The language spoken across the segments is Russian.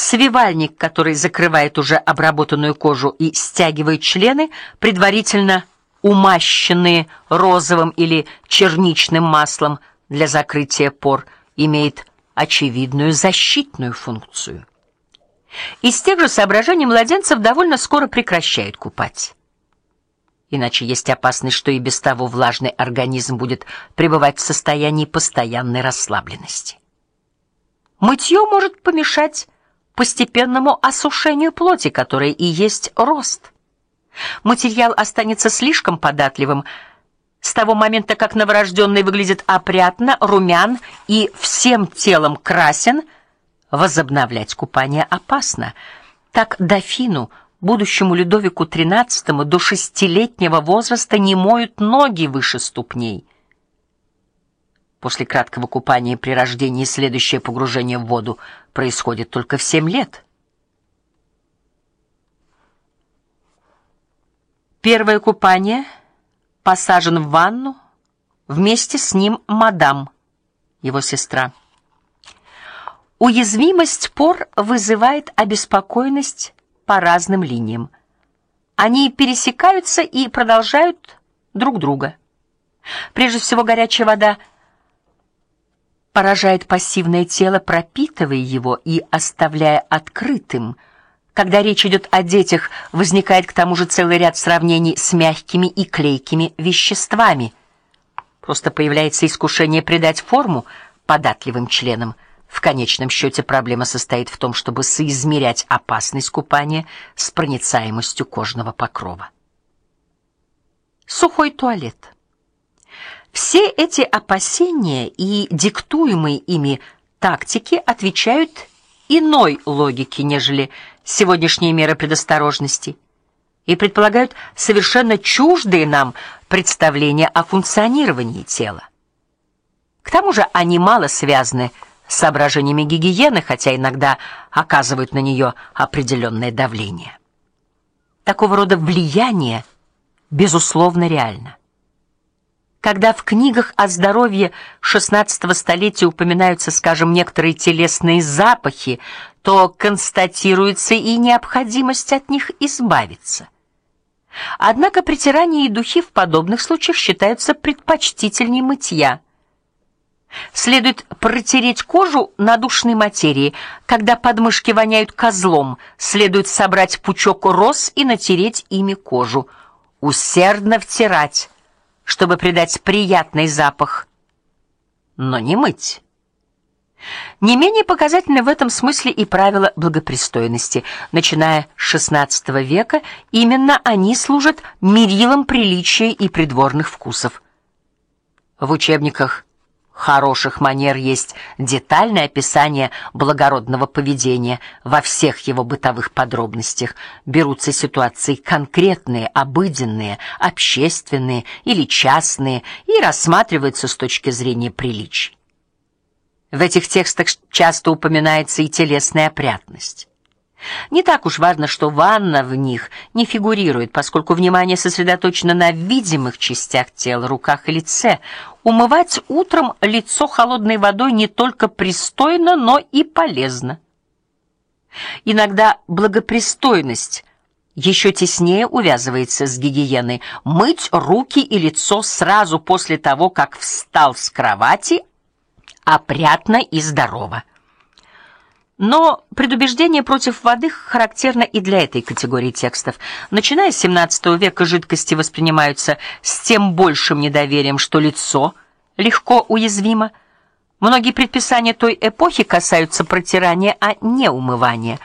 Свивальник, который закрывает уже обработанную кожу и стягивает члены, предварительно умащенные розовым или черничным маслом для закрытия пор, имеет очевидную защитную функцию. Из тех же соображений младенцев довольно скоро прекращают купать. Иначе есть опасность, что и без того влажный организм будет пребывать в состоянии постоянной расслабленности. Мытье может помешать постепенному осушению плоти, которая и есть рост. Материал останется слишком податливым с того момента, как новорожденный выглядит опрятно, румян и всем телом красен, возобновлять купание опасно. Так дофину, будущему Людовику XIII до шестилетнего возраста не моют ноги выше ступней. После краткого купания при рождении следующее погружение в воду происходит только в семь лет. Первое купание посажен в ванну, вместе с ним мадам, его сестра. Уязвимость пор вызывает обеспокоенность по разным линиям. Они пересекаются и продолжают друг друга. Прежде всего горячая вода поражает пассивное тело, пропитывая его и оставляя открытым. Когда речь идет о детях, возникает к тому же целый ряд сравнений с мягкими и клейкими веществами. Просто появляется искушение придать форму податливым членам. В конечном счете проблема состоит в том, чтобы соизмерять опасность купания с проницаемостью кожного покрова. Сухой туалет. Все эти опасения и диктуемые ими тактики отвечают иной логике, нежели сегодняшние меры предосторожности, и предполагают совершенно чуждые нам представления о функционировании тела. К тому же они мало связаны с соображениями гигиены, хотя иногда оказывают на нее определенное давление. Такого рода влияние безусловно реально. Когда в книгах о здоровье XVI столетия упоминаются, скажем, некоторые телесные запахи, то констатируется и необходимость от них избавиться. Однако притирание и духи в подобных случаях считаются предпочтительнее мытья. Следует протереть кожу надушной материей. Когда подмышки воняют козлом, следует собрать пучок роз и натереть ими кожу. Усердно втирать чтобы придать приятный запах, но не мыть. Не менее показательны в этом смысле и правила благопристойности. Начиная с XVI века, именно они служат мерилом приличия и придворных вкусов. В учебниках хороших манер есть детальное описание благородного поведения во всех его бытовых подробностях. Берутся ситуации конкретные, обыденные, общественные или частные и рассматриваются с точки зрения приличий. В этих текстах часто упоминается и телесная опрятность. Не так уж важно, что ванна в них не фигурирует, поскольку внимание сосредоточено на видимых частях тела, руках и лице. Умывать утром лицо холодной водой не только пристойно, но и полезно. Иногда благопристойность еще теснее увязывается с гигиеной. Мыть руки и лицо сразу после того, как встал с кровати, опрятно и здорово. Но предубеждение против воды характерно и для этой категории текстов. Начиная с XVII века жидкости воспринимаются с тем большим недоверием, что лицо легко уязвимо. Многие предписания той эпохи касаются протирания, а не умывания.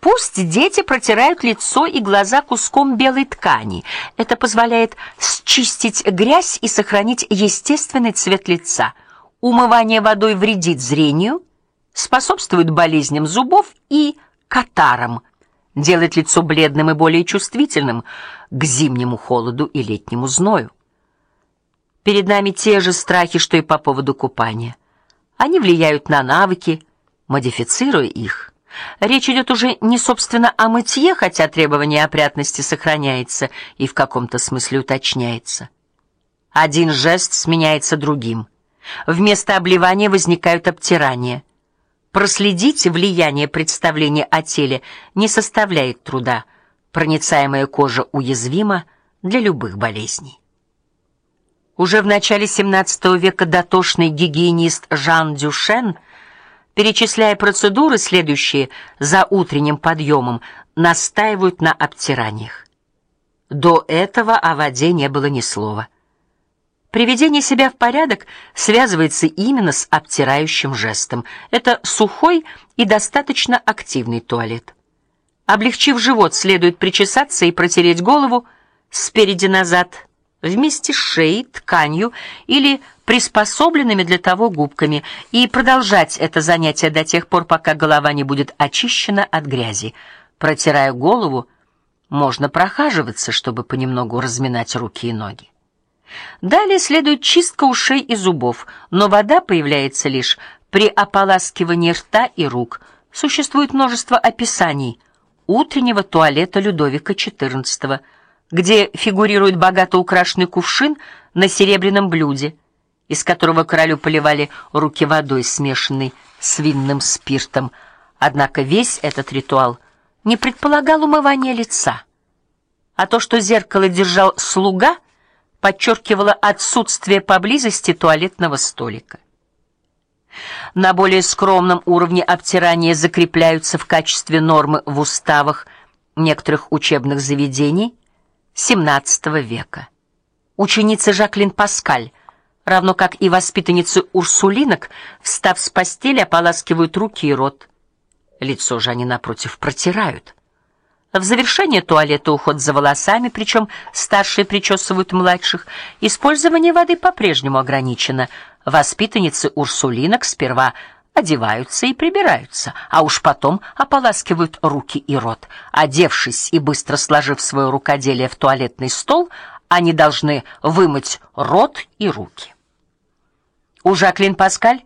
Пусть дети протирают лицо и глаза куском белой ткани. Это позволяет счистить грязь и сохранить естественный цвет лица. Умывание водой вредит зрению, способствует болезням зубов и катарам, делает лицо бледным и более чувствительным к зимнему холоду и летнему зною. Перед нами те же страхи, что и по поводу купания. Они влияют на навыки, модифицируя их. Речь идет уже не собственно о мытье, хотя требование опрятности сохраняется и в каком-то смысле уточняется. Один жест сменяется другим. Вместо обливания возникают обтирания. Проследить влияние представления о теле не составляет труда. Проницаемая кожа уязвима для любых болезней. Уже в начале XVII века дотошный гигиенист Жан Дюшен, перечисляя процедуры, следующие за утренним подъемом, настаивают на обтираниях. До этого о воде не было ни слова. Приведение себя в порядок связывается именно с обтирающим жестом. Это сухой и достаточно активный туалет. Облегчив живот, следует причесаться и протереть голову спереди назад вместе с шеей, тканью или приспособленными для того губками и продолжать это занятие до тех пор, пока голова не будет очищена от грязи. Протирая голову, можно прохаживаться, чтобы понемногу разминать руки и ноги. Далее следует чистка ушей и зубов, но вода появляется лишь при ополаскивании рта и рук. Существует множество описаний утреннего туалета Людовика XIV, где фигурирует богато украшенный кувшин на серебряном блюде, из которого королю поливали руки водой, смешанной с винным спиртом. Однако весь этот ритуал не предполагал умывания лица, а то, что зеркало держал слуга, подчеркивало отсутствие поблизости туалетного столика. На более скромном уровне обтирания закрепляются в качестве нормы в уставах некоторых учебных заведений XVII века. Ученица Жаклин Паскаль, равно как и воспитанницы Урсулинок, встав с постели, ополаскивают руки и рот. Лицо же они напротив протирают. В завершение туалета уход за волосами, причем старшие причесывают младших. Использование воды по-прежнему ограничено. Воспитанницы Урсулинок сперва одеваются и прибираются, а уж потом ополаскивают руки и рот. Одевшись и быстро сложив свое рукоделие в туалетный стол, они должны вымыть рот и руки. У Жаклин Паскаль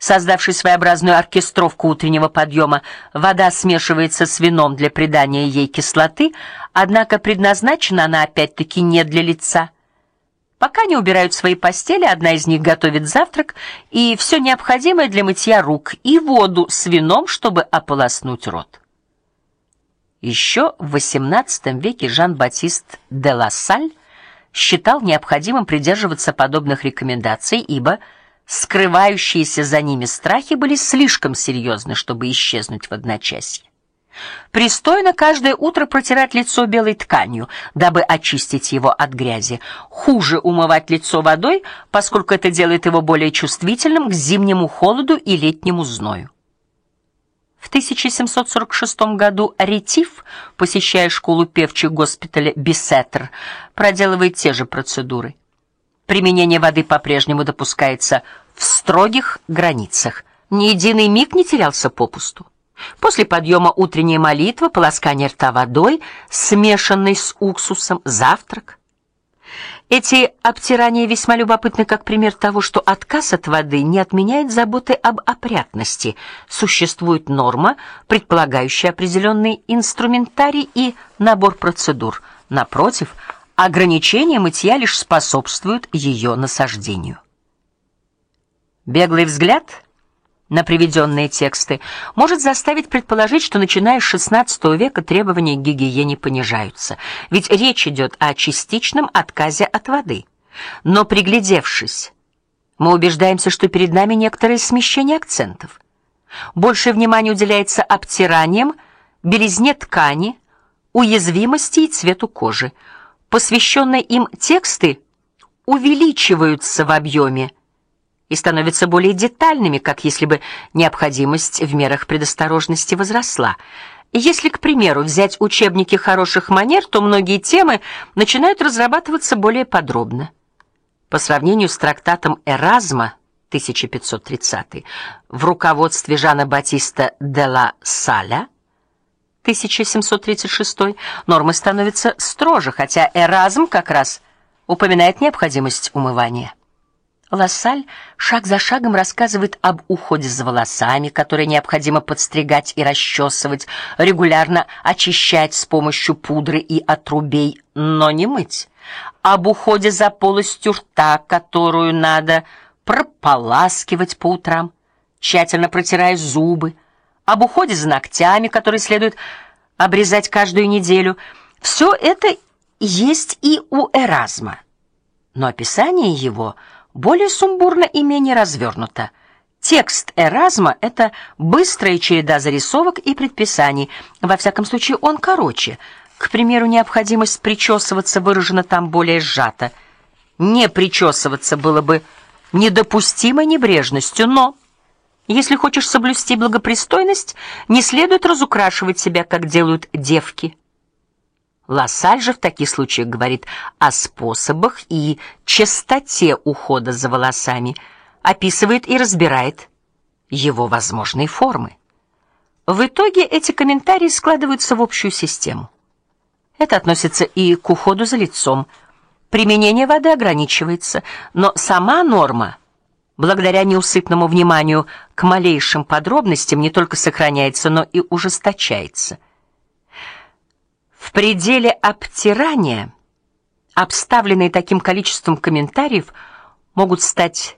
создавший своеобразную оркестровку утреннего подъема. Вода смешивается с вином для придания ей кислоты, однако предназначена она опять-таки не для лица. Пока не убирают свои постели, одна из них готовит завтрак и все необходимое для мытья рук и воду с вином, чтобы ополоснуть рот. Еще в XVIII веке Жан-Батист де Лассаль считал необходимым придерживаться подобных рекомендаций, ибо скрывающиеся за ними страхи были слишком серьезны, чтобы исчезнуть в одночасье. Пристойно каждое утро протирать лицо белой тканью, дабы очистить его от грязи. Хуже умывать лицо водой, поскольку это делает его более чувствительным к зимнему холоду и летнему зною. В 1746 году Ретив, посещая школу певчих госпиталя Бисеттер, проделывает те же процедуры. Применение воды по-прежнему допускается в строгих границах. Ни единый миг не терялся попусту. После подъема утренняя молитва, полоскание рта водой, смешанной с уксусом, завтрак. Эти обтирания весьма любопытны как пример того, что отказ от воды не отменяет заботы об опрятности. Существует норма, предполагающая определенный инструментарий и набор процедур. Напротив, ограничение мытья лишь способствует ее насаждению. Беглый взгляд на приведенные тексты может заставить предположить, что начиная с XVI века требования к гигиене понижаются, ведь речь идет о частичном отказе от воды. Но приглядевшись, мы убеждаемся, что перед нами некоторое смещение акцентов. Больше внимания уделяется обтираниям, белизне ткани, уязвимости и цвету кожи посвященные им тексты увеличиваются в объеме и становятся более детальными, как если бы необходимость в мерах предосторожности возросла. Если, к примеру, взять учебники хороших манер, то многие темы начинают разрабатываться более подробно. По сравнению с трактатом Эразма 1530 в руководстве Жана Батиста де ла Саля 1736 нормы становятся строже, хотя Эразм как раз упоминает необходимость умывания. Лассаль шаг за шагом рассказывает об уходе за волосами, которые необходимо подстригать и расчесывать, регулярно очищать с помощью пудры и отрубей, но не мыть. Об уходе за полостью рта, которую надо прополаскивать по утрам тщательно протирая зубы, об уходе за ногтями, которые следует обрезать каждую неделю. Все это есть и у Эразма. Но описание его более сумбурно и менее развернуто. Текст Эразма это быстрая череда зарисовок и предписаний. Во всяком случае, он короче. К примеру, необходимость причесываться выражена там более сжато. Не причесываться было бы недопустимой небрежностью, но если хочешь соблюсти благопристойность, не следует разукрашивать себя, как делают девки. Лассаль же в таких случаях говорит о способах и частоте ухода за волосами, описывает и разбирает его возможные формы. В итоге эти комментарии складываются в общую систему. Это относится и к уходу за лицом. Применение воды ограничивается, но сама норма благодаря неусыпному вниманию к малейшим подробностям не только сохраняется, но и ужесточается. В пределе обтирания, обставленные таким количеством комментариев, могут стать